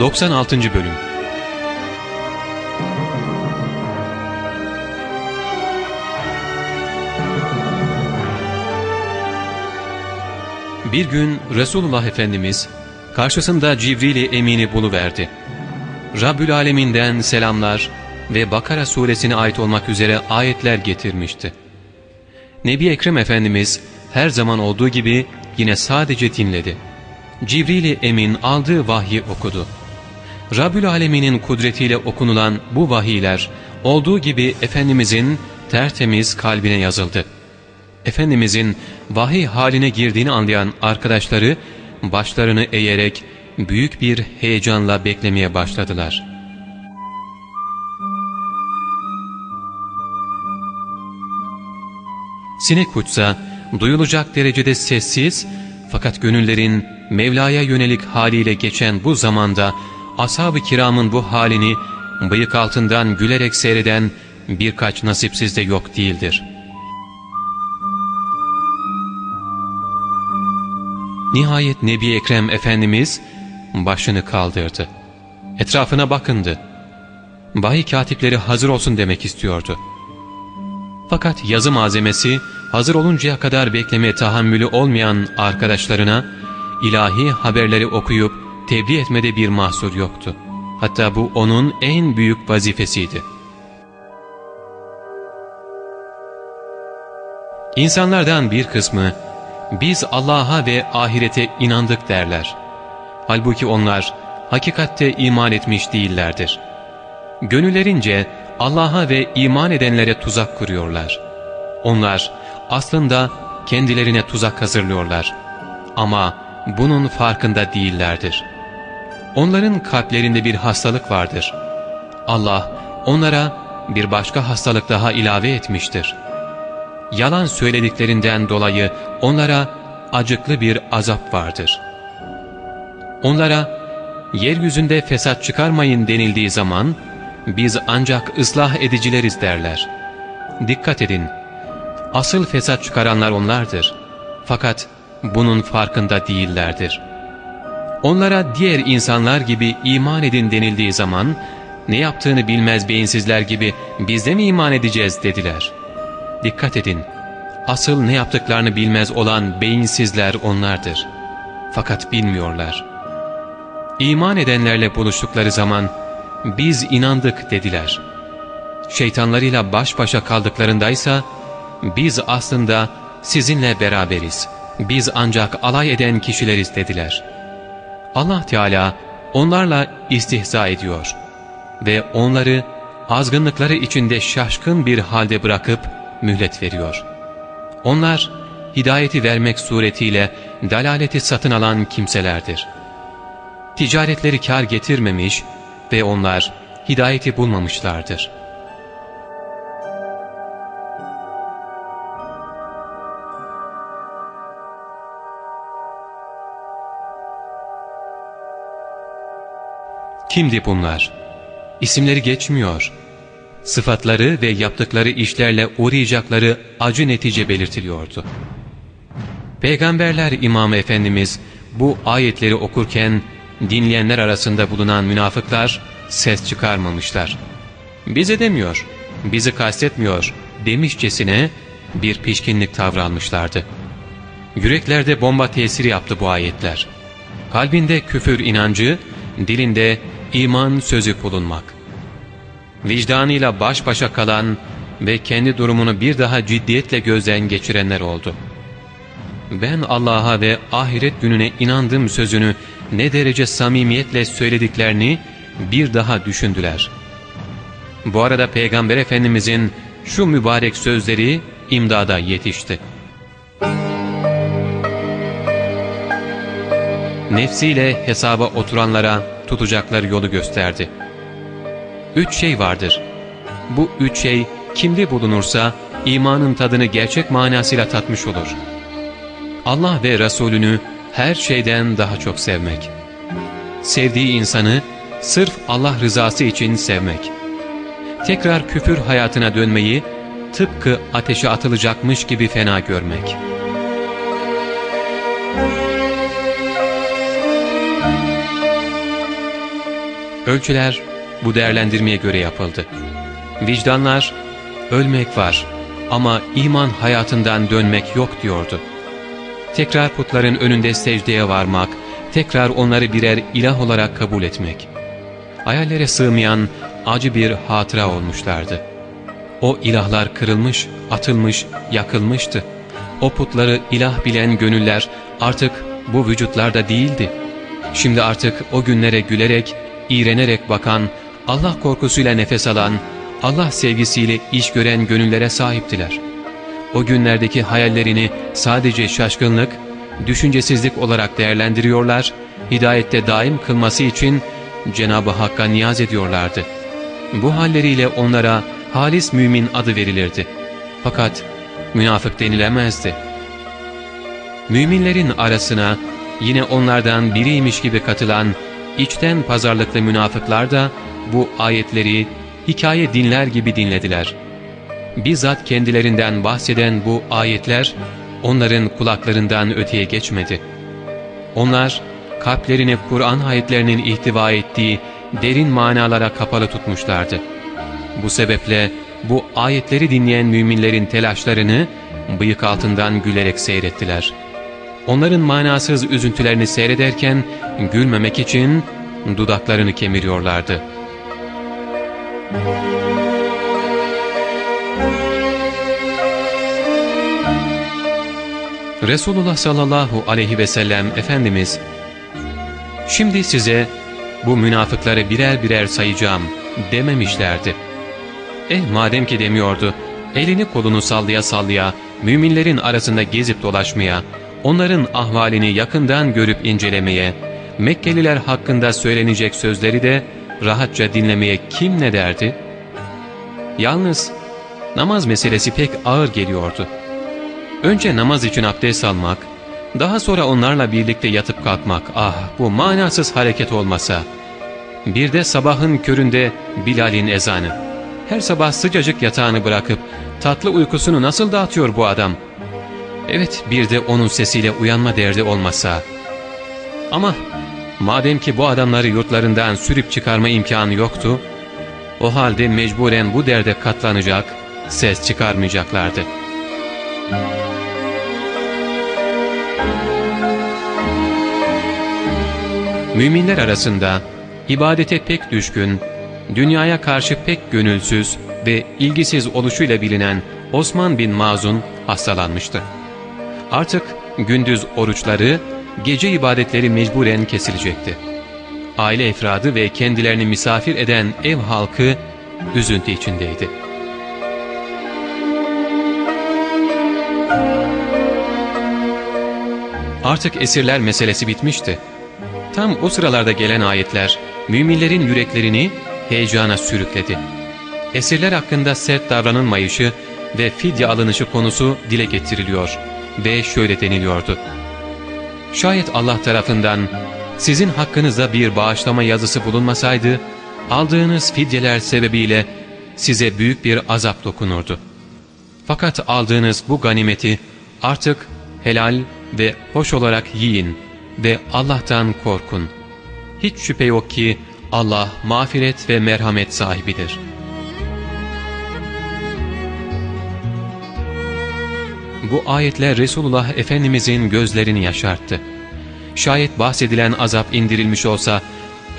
96. Bölüm Bir gün Resulullah Efendimiz karşısında Cibril-i Emin'i buluverdi. Rabbül Aleminden selamlar ve Bakara suresine ait olmak üzere ayetler getirmişti. Nebi Ekrem Efendimiz her zaman olduğu gibi yine sadece dinledi. Cibril-i Emin aldığı vahyi okudu. Rabbül Alemin'in kudretiyle okunulan bu vahiyler olduğu gibi Efendimizin tertemiz kalbine yazıldı. Efendimizin vahiy haline girdiğini anlayan arkadaşları başlarını eğerek büyük bir heyecanla beklemeye başladılar. Sinek uçsa duyulacak derecede sessiz fakat gönüllerin Mevla'ya yönelik haliyle geçen bu zamanda ashab-ı kiramın bu halini bıyık altından gülerek seyreden birkaç nasipsiz de yok değildir. Nihayet Nebi Ekrem Efendimiz başını kaldırdı. Etrafına bakındı. Vahiy katipleri hazır olsun demek istiyordu. Fakat yazı malzemesi hazır oluncaya kadar bekleme tahammülü olmayan arkadaşlarına ilahi haberleri okuyup tebliğ etmede bir mahsur yoktu. Hatta bu onun en büyük vazifesiydi. İnsanlardan bir kısmı biz Allah'a ve ahirete inandık derler. Halbuki onlar hakikatte iman etmiş değillerdir. Gönüllerince Allah'a ve iman edenlere tuzak kuruyorlar. Onlar aslında kendilerine tuzak hazırlıyorlar. Ama bunun farkında değillerdir. Onların kalplerinde bir hastalık vardır. Allah onlara bir başka hastalık daha ilave etmiştir. Yalan söylediklerinden dolayı onlara acıklı bir azap vardır. Onlara yeryüzünde fesat çıkarmayın denildiği zaman biz ancak ıslah edicileriz derler. Dikkat edin, asıl fesat çıkaranlar onlardır. Fakat bunun farkında değillerdir. Onlara diğer insanlar gibi iman edin denildiği zaman ne yaptığını bilmez beyinsizler gibi biz de mi iman edeceğiz dediler. Dikkat edin, asıl ne yaptıklarını bilmez olan beyinsizler onlardır. Fakat bilmiyorlar. İman edenlerle buluştukları zaman biz inandık dediler. Şeytanlarıyla baş başa kaldıklarındaysa biz aslında sizinle beraberiz. Biz ancak alay eden kişileriz dediler. Allah Teala onlarla istihza ediyor ve onları azgınlıkları içinde şaşkın bir halde bırakıp mühlet veriyor. Onlar hidayeti vermek suretiyle dalaleti satın alan kimselerdir. Ticaretleri kar getirmemiş ve onlar hidayeti bulmamışlardır. Kimdi bunlar? İsimleri geçmiyor. Sıfatları ve yaptıkları işlerle uğrayacakları acı netice belirtiliyordu. Peygamberler İmamı Efendimiz bu ayetleri okurken dinleyenler arasında bulunan münafıklar ses çıkarmamışlar. Bize demiyor, bizi kastetmiyor demişçesine bir pişkinlik tavrı almışlardı. Yüreklerde bomba tesiri yaptı bu ayetler. Kalbinde küfür inancı, dilinde iman sözü bulunmak. Vicdanıyla baş başa kalan ve kendi durumunu bir daha ciddiyetle gözden geçirenler oldu. Ben Allah'a ve ahiret gününe inandım sözünü ne derece samimiyetle söylediklerini bir daha düşündüler. Bu arada Peygamber Efendimizin şu mübarek sözleri imdada yetişti. Nefsiyle hesaba oturanlara tutacakları yolu gösterdi. Üç şey vardır. Bu üç şey kimde bulunursa imanın tadını gerçek manasıyla tatmış olur. Allah ve Resulünü her şeyden daha çok sevmek. Sevdiği insanı sırf Allah rızası için sevmek. Tekrar küfür hayatına dönmeyi tıpkı ateşe atılacakmış gibi fena görmek. Ölçüler bu değerlendirmeye göre yapıldı. Vicdanlar, ölmek var ama iman hayatından dönmek yok diyordu. Tekrar putların önünde secdeye varmak, tekrar onları birer ilah olarak kabul etmek. Hayallere sığmayan acı bir hatıra olmuşlardı. O ilahlar kırılmış, atılmış, yakılmıştı. O putları ilah bilen gönüller artık bu vücutlarda değildi. Şimdi artık o günlere gülerek, iğrenerek bakan, Allah korkusuyla nefes alan, Allah sevgisiyle iş gören gönüllere sahiptiler. O günlerdeki hayallerini sadece şaşkınlık, düşüncesizlik olarak değerlendiriyorlar, hidayette daim kılması için Cenab-ı Hakk'a niyaz ediyorlardı. Bu halleriyle onlara halis mümin adı verilirdi. Fakat münafık denilemezdi. Müminlerin arasına yine onlardan biriymiş gibi katılan içten pazarlıklı münafıklar da bu ayetleri hikaye dinler gibi dinlediler. Bizzat kendilerinden bahseden bu ayetler onların kulaklarından öteye geçmedi. Onlar kalplerini Kur'an ayetlerinin ihtiva ettiği derin manalara kapalı tutmuşlardı. Bu sebeple bu ayetleri dinleyen müminlerin telaşlarını bıyık altından gülerek seyrettiler. Onların manasız üzüntülerini seyrederken gülmemek için dudaklarını kemiriyorlardı. Resulullah sallallahu aleyhi ve sellem Efendimiz Şimdi size bu münafıkları birer birer sayacağım dememişlerdi. Eh madem ki demiyordu, elini kolunu sallaya sallaya, müminlerin arasında gezip dolaşmaya, onların ahvalini yakından görüp incelemeye, Mekkeliler hakkında söylenecek sözleri de rahatça dinlemeye kim ne derdi? Yalnız namaz meselesi pek ağır geliyordu. Önce namaz için abdest almak, daha sonra onlarla birlikte yatıp kalkmak, ah bu manasız hareket olmasa. Bir de sabahın köründe Bilal'in ezanı. Her sabah sıcacık yatağını bırakıp tatlı uykusunu nasıl dağıtıyor bu adam? Evet bir de onun sesiyle uyanma derdi olmasa. Ama madem ki bu adamları yurtlarından sürüp çıkarma imkanı yoktu, o halde mecburen bu derde katlanacak, ses çıkarmayacaklardı. Müminler arasında ibadete pek düşkün, dünyaya karşı pek gönülsüz ve ilgisiz oluşuyla bilinen Osman bin Mazun hastalanmıştı. Artık gündüz oruçları, gece ibadetleri mecburen kesilecekti. Aile efradı ve kendilerini misafir eden ev halkı üzüntü içindeydi. Artık esirler meselesi bitmişti. Tam o sıralarda gelen ayetler müminlerin yüreklerini heyecana sürükledi. Esirler hakkında sert davranılmayışı ve fidye alınışı konusu dile getiriliyor ve şöyle deniliyordu. Şayet Allah tarafından sizin hakkınızda bir bağışlama yazısı bulunmasaydı, aldığınız fidyeler sebebiyle size büyük bir azap dokunurdu. Fakat aldığınız bu ganimeti artık helal ve hoş olarak yiyin ve Allah'tan korkun. Hiç şüphe yok ki Allah mağfiret ve merhamet sahibidir. Bu ayetler Resulullah Efendimizin gözlerini yaşarttı. Şayet bahsedilen azap indirilmiş olsa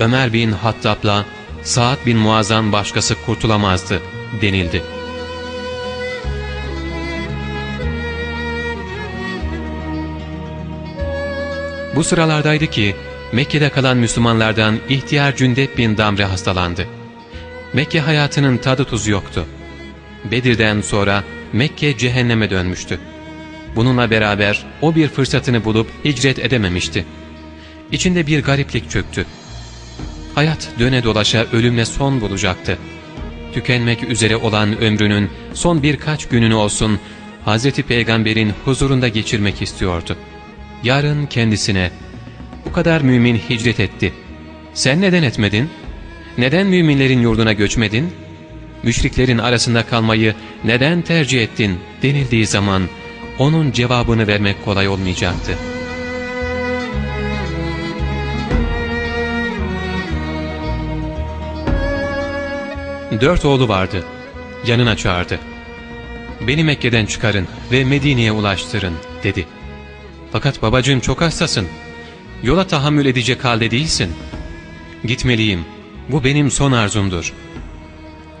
Ömer bin Hattab'la Sa'd bin Muaz'dan başkası kurtulamazdı denildi. Bu sıralardaydı ki Mekke'de kalan Müslümanlardan ihtiyar Cündep bin Damre hastalandı. Mekke hayatının tadı tuzu yoktu. Bedir'den sonra Mekke cehenneme dönmüştü. Bununla beraber o bir fırsatını bulup hicret edememişti. İçinde bir gariplik çöktü. Hayat döne dolaşa ölümle son bulacaktı. Tükenmek üzere olan ömrünün son birkaç gününü olsun Hz. Peygamber'in huzurunda geçirmek istiyordu. Yarın kendisine bu kadar mümin hicret etti. Sen neden etmedin? Neden müminlerin yurduna göçmedin? Müşriklerin arasında kalmayı neden tercih ettin denildiği zaman onun cevabını vermek kolay olmayacaktı. Dört oğlu vardı. Yanına çağırdı. Beni Mekke'den çıkarın ve Medine'ye ulaştırın dedi. Fakat babacığım çok hastasın. Yola tahammül edecek halde değilsin. Gitmeliyim. Bu benim son arzumdur.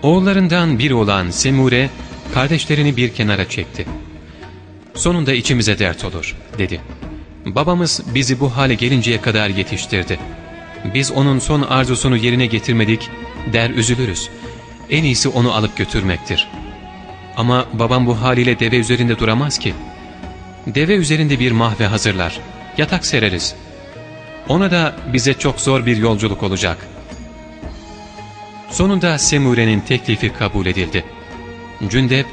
Oğullarından biri olan Semure kardeşlerini bir kenara çekti. Sonunda içimize dert olur dedi. Babamız bizi bu hale gelinceye kadar yetiştirdi. Biz onun son arzusunu yerine getirmedik der üzülürüz. En iyisi onu alıp götürmektir. Ama babam bu haliyle deve üzerinde duramaz ki. Deve üzerinde bir mahve hazırlar. Yatak sereriz. Ona da bize çok zor bir yolculuk olacak. Sonunda Semure'nin teklifi kabul edildi. Cündep,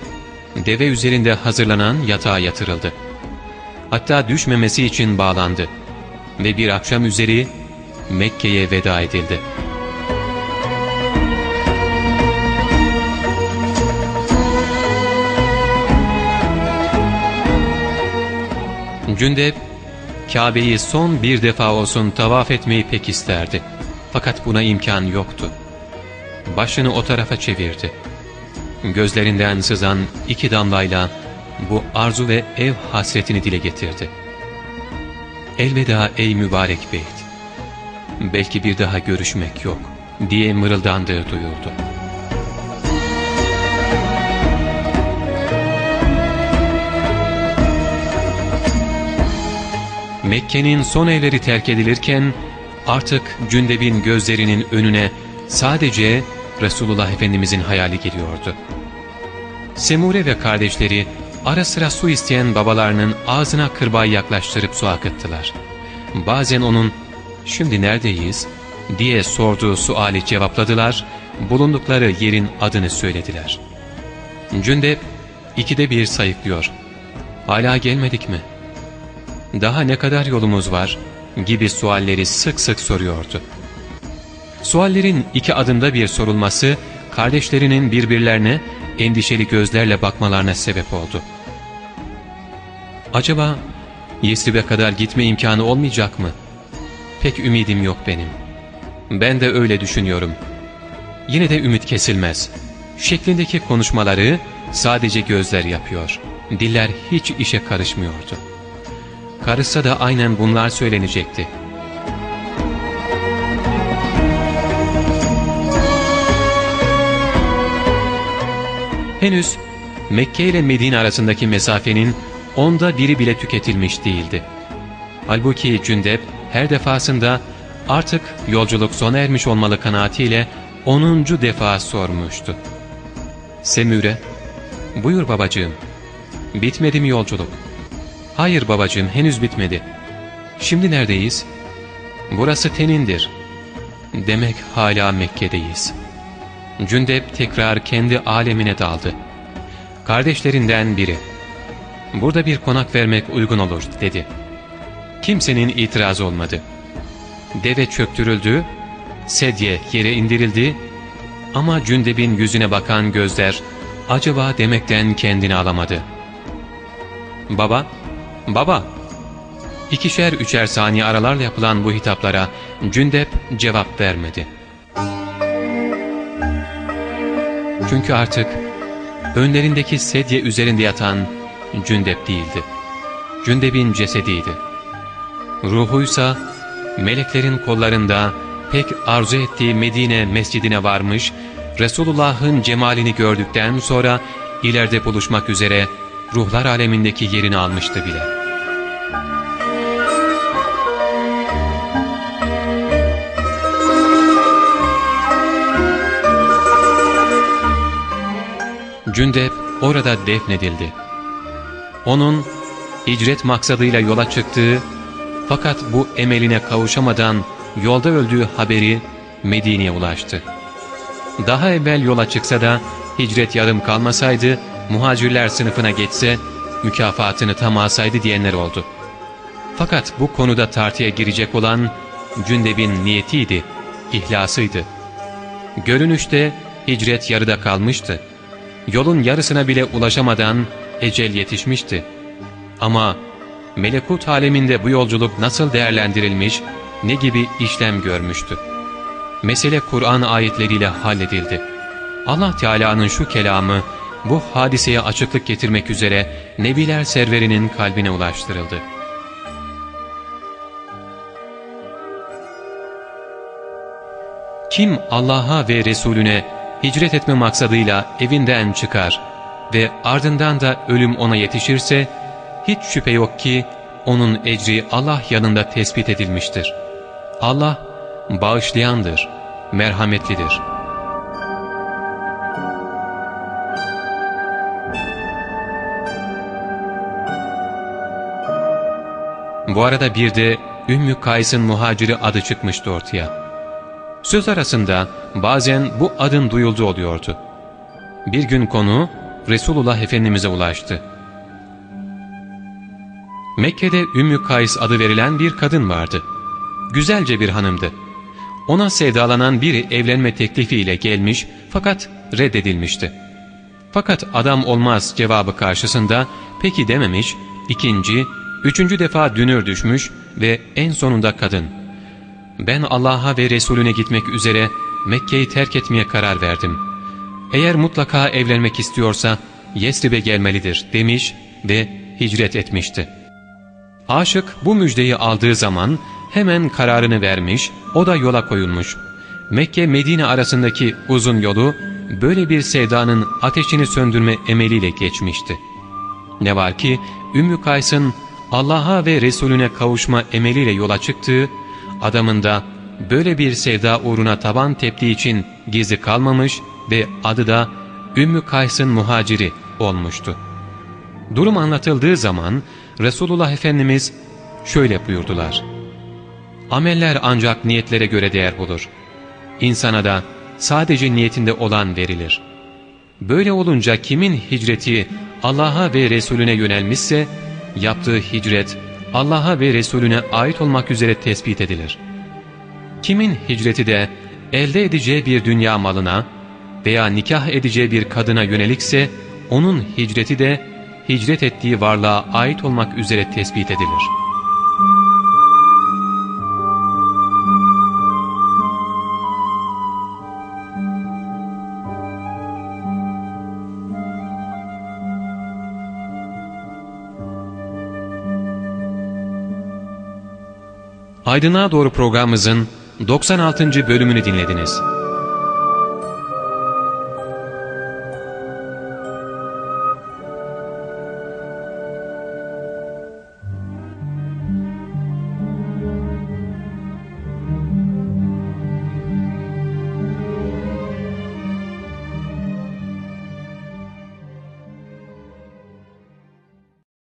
deve üzerinde hazırlanan yatağa yatırıldı. Hatta düşmemesi için bağlandı. Ve bir akşam üzeri Mekke'ye veda edildi. Cündep, Kabe'yi son bir defa olsun tavaf etmeyi pek isterdi. Fakat buna imkan yoktu. Başını o tarafa çevirdi. Gözlerinden sızan iki damlayla bu arzu ve ev hasretini dile getirdi. Elveda ey mübarek beyt. Belki bir daha görüşmek yok diye mırıldandığı duyuldu. Mekke'nin son evleri terk edilirken artık Cündeb'in gözlerinin önüne sadece Resulullah Efendimizin hayali geliyordu. Semure ve kardeşleri ara sıra su isteyen babalarının ağzına kırbağ yaklaştırıp su akıttılar. Bazen onun ''Şimdi neredeyiz?'' diye sorduğu suali cevapladılar, bulundukları yerin adını söylediler. Cündep ikide bir sayıklıyor. ''Hala gelmedik mi?'' ''Daha ne kadar yolumuz var?'' gibi sualleri sık sık soruyordu. Suallerin iki adımda bir sorulması, kardeşlerinin birbirlerine endişeli gözlerle bakmalarına sebep oldu. Acaba Yesrib'e kadar gitme imkanı olmayacak mı? Pek ümidim yok benim. Ben de öyle düşünüyorum. Yine de ümit kesilmez. Şeklindeki konuşmaları sadece gözler yapıyor. Diller hiç işe karışmıyordu. Karışsa da aynen bunlar söylenecekti. Henüz Mekke ile Medine arasındaki mesafenin onda biri bile tüketilmiş değildi. Halbuki Cündep her defasında artık yolculuk sona ermiş olmalı kanaatiyle onuncu defa sormuştu. Semüre, buyur babacığım, bitmedi mi yolculuk? Hayır babacığım henüz bitmedi. Şimdi neredeyiz? Burası tenindir. Demek hala Mekke'deyiz.'' Cündep tekrar kendi alemine daldı. Kardeşlerinden biri, ''Burada bir konak vermek uygun olur.'' dedi. Kimsenin itiraz olmadı. Deve çöktürüldü, sedye yere indirildi ama Cündep'in yüzüne bakan gözler acaba demekten kendini alamadı. ''Baba, baba!'' İkişer üçer saniye aralarla yapılan bu hitaplara Cündep cevap vermedi. Çünkü artık önlerindeki sedye üzerinde yatan Cündep değildi. Cündep'in cesediydi. Ruhuysa meleklerin kollarında pek arzu ettiği Medine mescidine varmış, Resulullah'ın cemalini gördükten sonra ileride buluşmak üzere ruhlar alemindeki yerini almıştı bile.'' Cündep orada defnedildi. Onun hicret maksadıyla yola çıktığı fakat bu emeline kavuşamadan yolda öldüğü haberi Medine'ye ulaştı. Daha evvel yola çıksa da hicret yarım kalmasaydı, muhacirler sınıfına geçse mükafatını tam alsaydı diyenler oldu. Fakat bu konuda tartıya girecek olan Cündep'in niyetiydi, ihlasıydı. Görünüşte hicret yarıda kalmıştı. Yolun yarısına bile ulaşamadan ecel yetişmişti. Ama melekut aleminde bu yolculuk nasıl değerlendirilmiş, ne gibi işlem görmüştü? Mesele Kur'an ayetleriyle halledildi. Allah Teala'nın şu kelamı bu hadiseye açıklık getirmek üzere Nebiler serverinin kalbine ulaştırıldı. Kim Allah'a ve Resulüne hicret etme maksadıyla evinden çıkar ve ardından da ölüm ona yetişirse, hiç şüphe yok ki onun ecri Allah yanında tespit edilmiştir. Allah bağışlayandır, merhametlidir. Bu arada bir de Ümmü Kays'ın muhaciri adı çıkmıştı ortaya. Söz arasında bazen bu adın duyuldu oluyordu. Bir gün konu Resulullah Efendimiz'e ulaştı. Mekke'de Ümmü Kays adı verilen bir kadın vardı. Güzelce bir hanımdı. Ona sevdalanan biri evlenme teklifiyle gelmiş fakat reddedilmişti. Fakat adam olmaz cevabı karşısında peki dememiş, ikinci, üçüncü defa dünür düşmüş ve en sonunda kadın. Ben Allah'a ve Resulüne gitmek üzere Mekke'yi terk etmeye karar verdim. Eğer mutlaka evlenmek istiyorsa Yesrib'e gelmelidir demiş ve hicret etmişti. Aşık bu müjdeyi aldığı zaman hemen kararını vermiş, o da yola koyulmuş. Mekke-Medine arasındaki uzun yolu böyle bir sevdanın ateşini söndürme emeliyle geçmişti. Ne var ki Ümmü Kays'ın Allah'a ve Resulüne kavuşma emeliyle yola çıktığı, adamın da böyle bir sevda uğruna taban teptiği için gizli kalmamış ve adı da Ümmü Kays'ın muhaciri olmuştu. Durum anlatıldığı zaman Resulullah Efendimiz şöyle buyurdular. Ameller ancak niyetlere göre değer bulur. İnsana da sadece niyetinde olan verilir. Böyle olunca kimin hicreti Allah'a ve Resulüne yönelmişse, yaptığı hicret Allah'a ve Resulüne ait olmak üzere tespit edilir. Kimin hicreti de elde edeceği bir dünya malına veya nikah edeceği bir kadına yönelikse, onun hicreti de hicret ettiği varlığa ait olmak üzere tespit edilir.'' Aydınlığa Doğru programımızın 96. bölümünü dinlediniz.